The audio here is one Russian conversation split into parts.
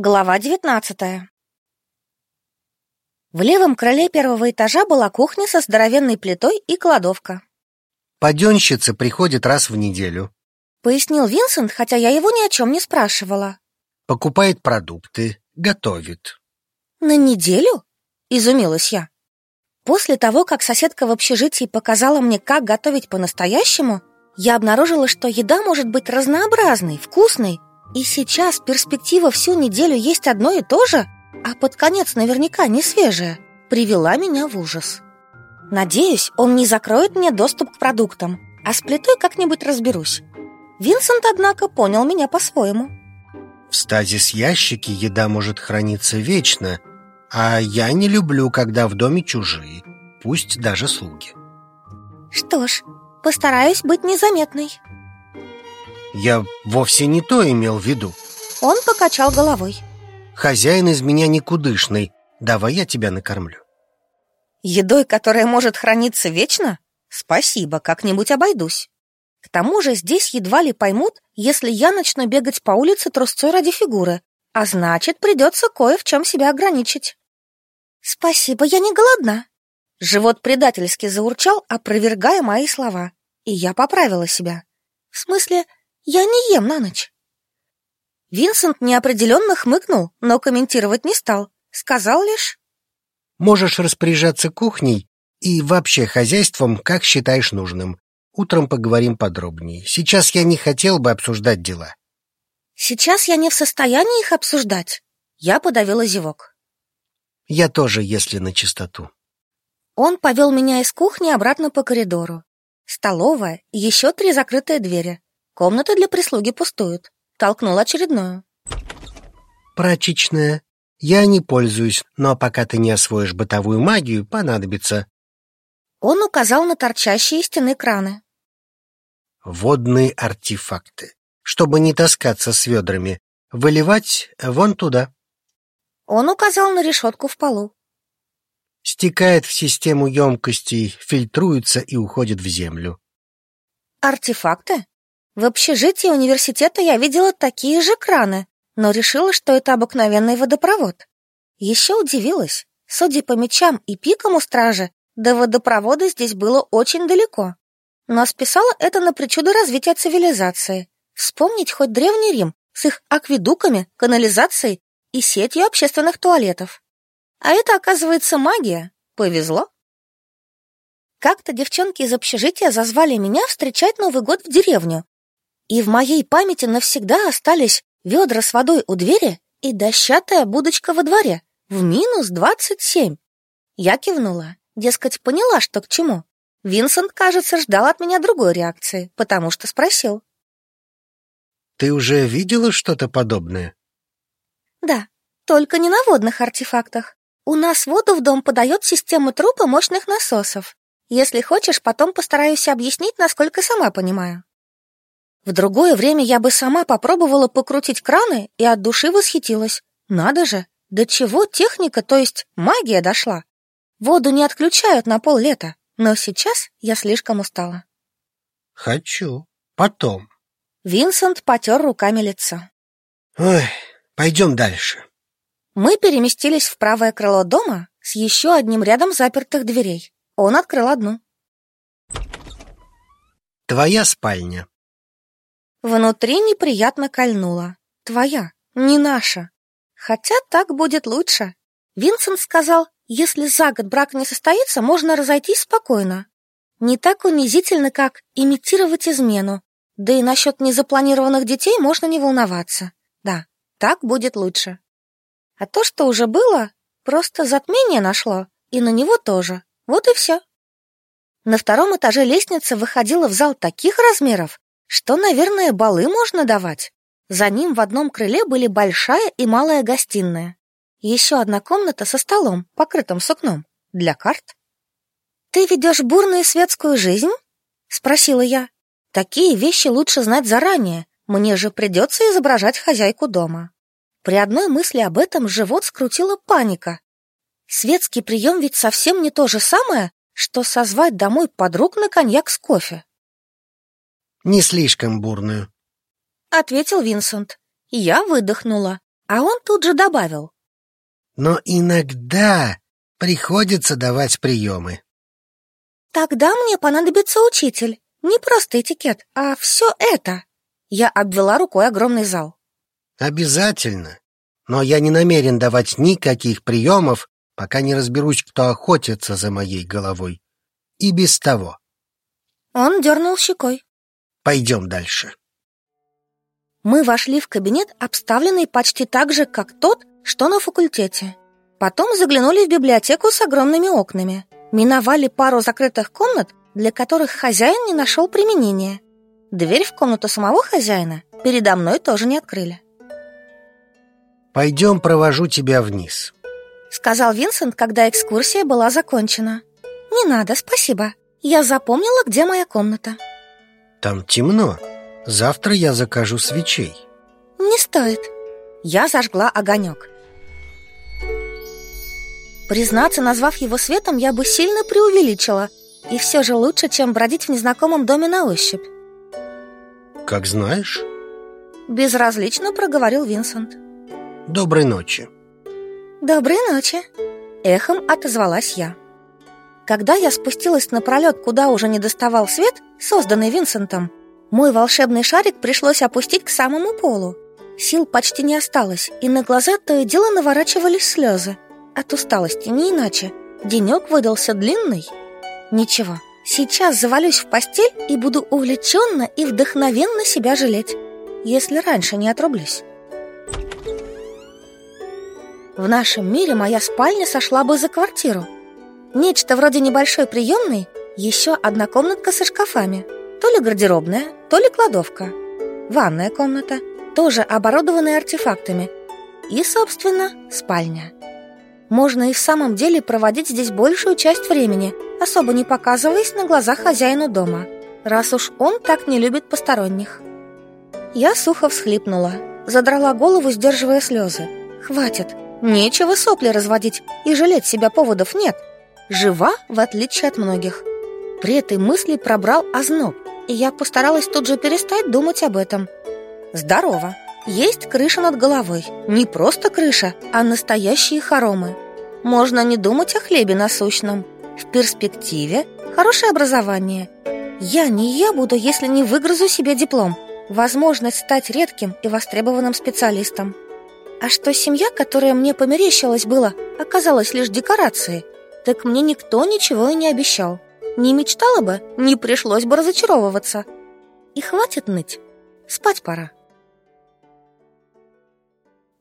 Глава девятнадцатая В левом крыле первого этажа была кухня со здоровенной плитой и кладовка. Паденщица приходит раз в неделю. Пояснил Винсент, хотя я его ни о чем не спрашивала. Покупает продукты, готовит. На неделю? Изумилась я. После того, как соседка в общежитии показала мне, как готовить по-настоящему, я обнаружила, что еда может быть разнообразной, вкусной и сейчас перспектива всю неделю есть одно и то же, а под конец наверняка не свежее, привела меня в ужас. Надеюсь, он не закроет мне доступ к продуктам, а с плитой как-нибудь разберусь. Винсент, однако, понял меня по-своему. В стазис ящики еда может храниться вечно, а я не люблю, когда в доме чужие, пусть даже слуги. Что ж, постараюсь быть незаметной. Я вовсе не то имел в виду. Он покачал головой. Хозяин из меня никудышный. Давай я тебя накормлю. Едой, которая может храниться вечно? Спасибо, как-нибудь обойдусь. К тому же здесь едва ли поймут, если я начну бегать по улице трусцой ради фигуры, а значит, придется кое в чем себя ограничить. Спасибо, я не голодна. Живот предательски заурчал, опровергая мои слова, и я поправила себя. В смысле, я не ем на ночь. Винсент неопределенно хмыкнул, но комментировать не стал. Сказал лишь... Можешь распоряжаться кухней и вообще хозяйством, как считаешь нужным. Утром поговорим подробнее. Сейчас я не хотел бы обсуждать дела. Сейчас я не в состоянии их обсуждать. Я подавила зевок. Я тоже, если на чистоту. Он повел меня из кухни обратно по коридору. Столовая, еще три закрытые двери. Комнаты для прислуги пустуют. Толкнул очередную. Прачечная. Я не пользуюсь, но пока ты не освоишь бытовую магию, понадобится. Он указал на торчащие стены краны. Водные артефакты. Чтобы не таскаться с ведрами, выливать вон туда. Он указал на решетку в полу. Стекает в систему емкостей, фильтруется и уходит в землю. Артефакты? В общежитии университета я видела такие же краны, но решила, что это обыкновенный водопровод. Еще удивилась. Судя по мечам и пикам у стражи, до водопровода здесь было очень далеко. Но списала это на причуды развития цивилизации. Вспомнить хоть Древний Рим с их акведуками, канализацией и сетью общественных туалетов. А это, оказывается, магия. Повезло. Как-то девчонки из общежития зазвали меня встречать Новый год в деревню, и в моей памяти навсегда остались ведра с водой у двери и дощатая будочка во дворе в минус двадцать семь. Я кивнула, дескать, поняла, что к чему. Винсент, кажется, ждал от меня другой реакции, потому что спросил. «Ты уже видела что-то подобное?» «Да, только не на водных артефактах. У нас воду в дом подает система труб и мощных насосов. Если хочешь, потом постараюсь объяснить, насколько сама понимаю». В другое время я бы сама попробовала покрутить краны и от души восхитилась. Надо же, до чего техника, то есть магия дошла. Воду не отключают на поллета, но сейчас я слишком устала. Хочу. Потом. Винсент потер руками лицо. Ой, пойдем дальше. Мы переместились в правое крыло дома с еще одним рядом запертых дверей. Он открыл одну. Твоя спальня. Внутри неприятно кольнуло. Твоя, не наша. Хотя так будет лучше. Винсент сказал, если за год брак не состоится, можно разойтись спокойно. Не так унизительно, как имитировать измену. Да и насчет незапланированных детей можно не волноваться. Да, так будет лучше. А то, что уже было, просто затмение нашло, и на него тоже. Вот и все. На втором этаже лестница выходила в зал таких размеров, что, наверное, балы можно давать. За ним в одном крыле были большая и малая гостиная. Еще одна комната со столом, покрытым сукном, для карт. «Ты ведешь бурную светскую жизнь?» — спросила я. «Такие вещи лучше знать заранее. Мне же придется изображать хозяйку дома». При одной мысли об этом живот скрутила паника. Светский прием ведь совсем не то же самое, что созвать домой подруг на коньяк с кофе не слишком бурную. Ответил Винсент. Я выдохнула. А он тут же добавил. Но иногда приходится давать приемы. Тогда мне понадобится учитель. Не просто этикет, а все это. Я обвела рукой огромный зал. Обязательно. Но я не намерен давать никаких приемов, пока не разберусь, кто охотится за моей головой. И без того. Он дернул щекой. Пойдем дальше. Мы вошли в кабинет, обставленный почти так же, как тот, что на факультете. Потом заглянули в библиотеку с огромными окнами. Миновали пару закрытых комнат, для которых хозяин не нашел применения. Дверь в комнату самого хозяина передо мной тоже не открыли. «Пойдем, провожу тебя вниз», — сказал Винсент, когда экскурсия была закончена. «Не надо, спасибо. Я запомнила, где моя комната». «Там темно. Завтра я закажу свечей». «Не стоит». Я зажгла огонек. Признаться, назвав его светом, я бы сильно преувеличила. И все же лучше, чем бродить в незнакомом доме на ощупь. «Как знаешь». Безразлично проговорил Винсент. «Доброй ночи». «Доброй ночи», — эхом отозвалась я. Когда я спустилась на пролет, куда уже не доставал свет, созданный Винсентом, мой волшебный шарик пришлось опустить к самому полу. Сил почти не осталось, и на глаза то и дело наворачивались слезы. От усталости, не иначе. Денек выдался длинный. Ничего, сейчас завалюсь в постель и буду увлеченно и вдохновенно себя жалеть, если раньше не отрублюсь. В нашем мире моя спальня сошла бы за квартиру. Нечто вроде небольшой приемной, еще одна комнатка со шкафами. То ли гардеробная, то ли кладовка. Ванная комната, тоже оборудованная артефактами. И, собственно, спальня. Можно и в самом деле проводить здесь большую часть времени, особо не показываясь на глазах хозяину дома, раз уж он так не любит посторонних. Я сухо всхлипнула, задрала голову, сдерживая слезы. Хватит, нечего сопли разводить, и жалеть себя поводов нет. Жива, в отличие от многих. При этой мысли пробрал озноб, и я постаралась тут же перестать думать об этом. Здорово. Есть крыша над головой. Не просто крыша, а настоящие хоромы. Можно не думать о хлебе насущном. В перспективе хорошее образование. Я не я буду, если не выгрызу себе диплом. Возможность стать редким и востребованным специалистом. А что семья, которая мне померещилась была, оказалась лишь декорацией, так мне никто ничего и не обещал. Не мечтала бы, не пришлось бы разочаровываться. И хватит ныть. Спать пора.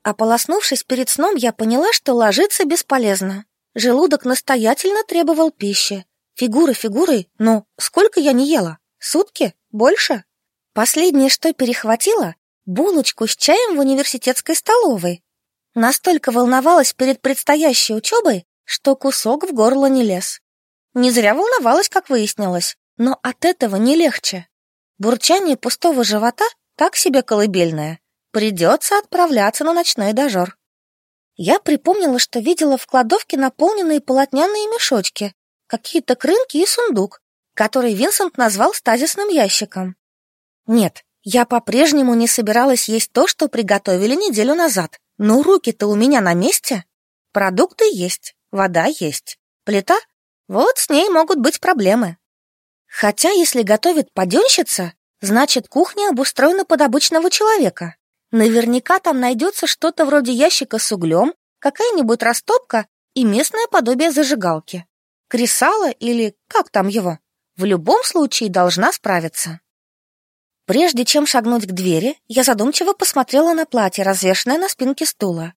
Ополоснувшись перед сном, я поняла, что ложиться бесполезно. Желудок настоятельно требовал пищи. Фигуры фигурой, но сколько я не ела? Сутки? Больше? Последнее, что перехватила, булочку с чаем в университетской столовой. Настолько волновалась перед предстоящей учебой, что кусок в горло не лез. Не зря волновалась, как выяснилось, но от этого не легче. Бурчание пустого живота так себе колыбельное. Придется отправляться на ночной дожор. Я припомнила, что видела в кладовке наполненные полотняные мешочки, какие-то крынки и сундук, который Винсент назвал стазисным ящиком. Нет, я по-прежнему не собиралась есть то, что приготовили неделю назад. Но руки-то у меня на месте. Продукты есть, вода есть. Плита? Вот с ней могут быть проблемы. Хотя, если готовит паденщица, значит, кухня обустроена под обычного человека. Наверняка там найдется что-то вроде ящика с углем, какая-нибудь растопка и местное подобие зажигалки. Кресало или как там его? В любом случае должна справиться. Прежде чем шагнуть к двери, я задумчиво посмотрела на платье, развешанное на спинке стула.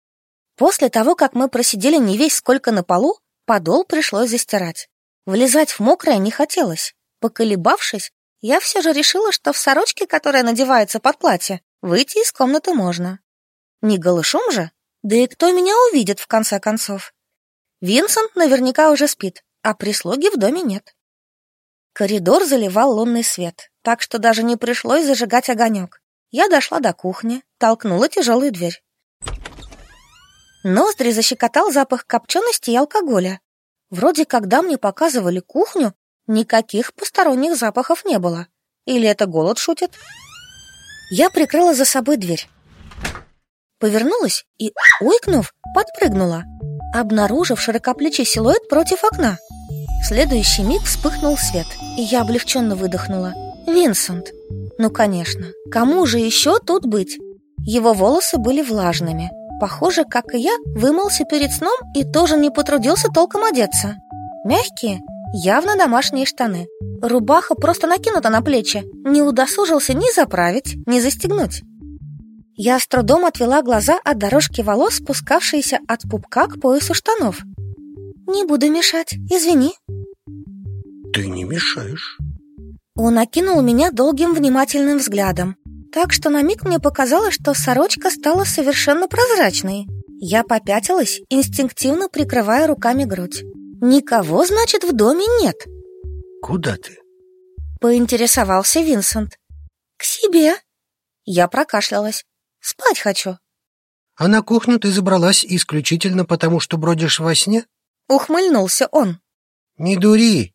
После того, как мы просидели не весь сколько на полу, подол пришлось застирать. Влезать в мокрое не хотелось. Поколебавшись, я все же решила, что в сорочке, которая надевается под платье, Выйти из комнаты можно. Не голышом же? Да и кто меня увидит, в конце концов? Винсент наверняка уже спит, а прислуги в доме нет. Коридор заливал лунный свет, так что даже не пришлось зажигать огонек. Я дошла до кухни, толкнула тяжелую дверь. Ноздри защекотал запах копчености и алкоголя. Вроде когда мне показывали кухню, никаких посторонних запахов не было. Или это голод шутит? Я прикрыла за собой дверь. Повернулась и, ойкнув, подпрыгнула, обнаружив широкоплечий силуэт против окна. В следующий миг вспыхнул свет, и я облегченно выдохнула. Винсент. Ну, конечно, кому же еще тут быть? Его волосы были влажными. Похоже, как и я, вымылся перед сном и тоже не потрудился толком одеться. Мягкие, явно домашние штаны. Рубаха просто накинута на плечи. Не удосужился ни заправить, ни застегнуть. Я с трудом отвела глаза от дорожки волос, спускавшейся от пупка к поясу штанов. «Не буду мешать, извини». «Ты не мешаешь». Он окинул меня долгим внимательным взглядом, так что на миг мне показалось, что сорочка стала совершенно прозрачной. Я попятилась, инстинктивно прикрывая руками грудь. «Никого, значит, в доме нет». «Куда ты?» Поинтересовался Винсент. «К себе». Я прокашлялась. «Спать хочу». «А на кухню ты забралась исключительно потому, что бродишь во сне?» Ухмыльнулся он. «Не дури!»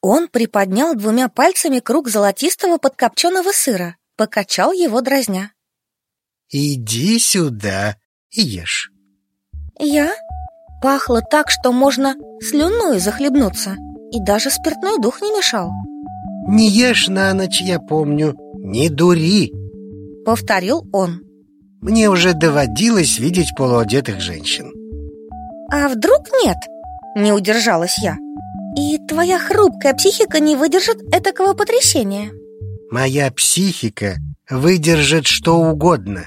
Он приподнял двумя пальцами круг золотистого подкопченого сыра, покачал его дразня. «Иди сюда и ешь». «Я?» Пахло так, что можно слюной захлебнуться, и даже спиртной дух не мешал. «Не ешь на ночь, я помню, не дури!» Повторил он. «Мне уже доводилось видеть полуодетых женщин». «А вдруг нет?» Не удержалась я. «И твоя хрупкая психика не выдержит этакого потрясения?» Моя психика выдержит что угодно.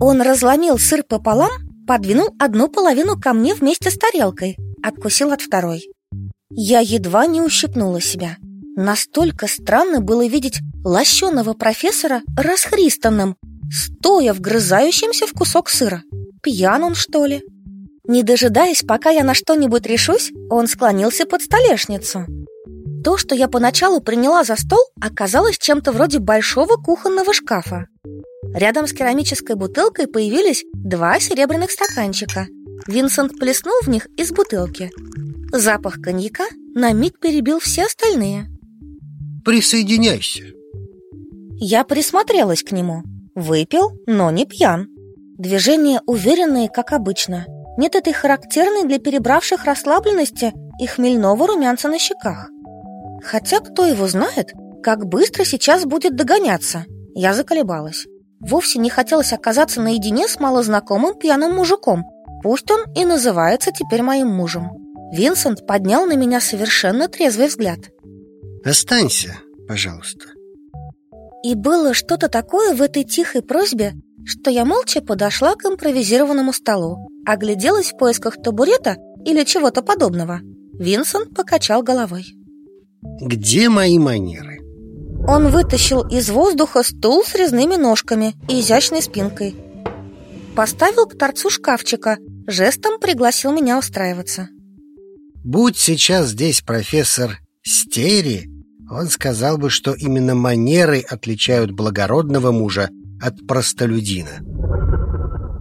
Он разломил сыр пополам, подвинул одну половину ко мне вместе с тарелкой, откусил от второй. Я едва не ущипнула себя. Настолько странно было видеть лощеного профессора расхристанным, стоя вгрызающимся в кусок сыра. Пьян он, что ли? Не дожидаясь, пока я на что-нибудь решусь, он склонился под столешницу. То, что я поначалу приняла за стол, оказалось чем-то вроде большого кухонного шкафа. Рядом с керамической бутылкой появились два серебряных стаканчика. Винсент плеснул в них из бутылки. Запах коньяка на миг перебил все остальные. Присоединяйся. Я присмотрелась к нему. Выпил, но не пьян. Движения уверенные, как обычно. Нет этой характерной для перебравших расслабленности и хмельного румянца на щеках. Хотя кто его знает, как быстро сейчас будет догоняться. Я заколебалась. Вовсе не хотелось оказаться наедине с малознакомым пьяным мужиком. Пусть он и называется теперь моим мужем. Винсент поднял на меня совершенно трезвый взгляд. Останься, пожалуйста. И было что-то такое в этой тихой просьбе, что я молча подошла к импровизированному столу, огляделась в поисках табурета или чего-то подобного. Винсент покачал головой. Где мои манеры? Он вытащил из воздуха стул с резными ножками и изящной спинкой. Поставил к торцу шкафчика, жестом пригласил меня устраиваться. Будь сейчас здесь профессор Стери, он сказал бы, что именно манеры отличают благородного мужа от простолюдина.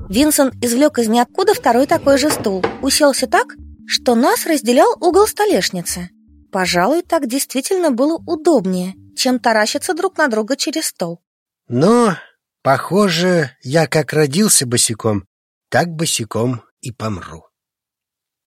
Винсент извлек из ниоткуда второй такой же стул, уселся так, что нас разделял угол столешницы. Пожалуй, так действительно было удобнее, чем таращиться друг на друга через стол. Но, похоже, я как родился босиком, так босиком и помру.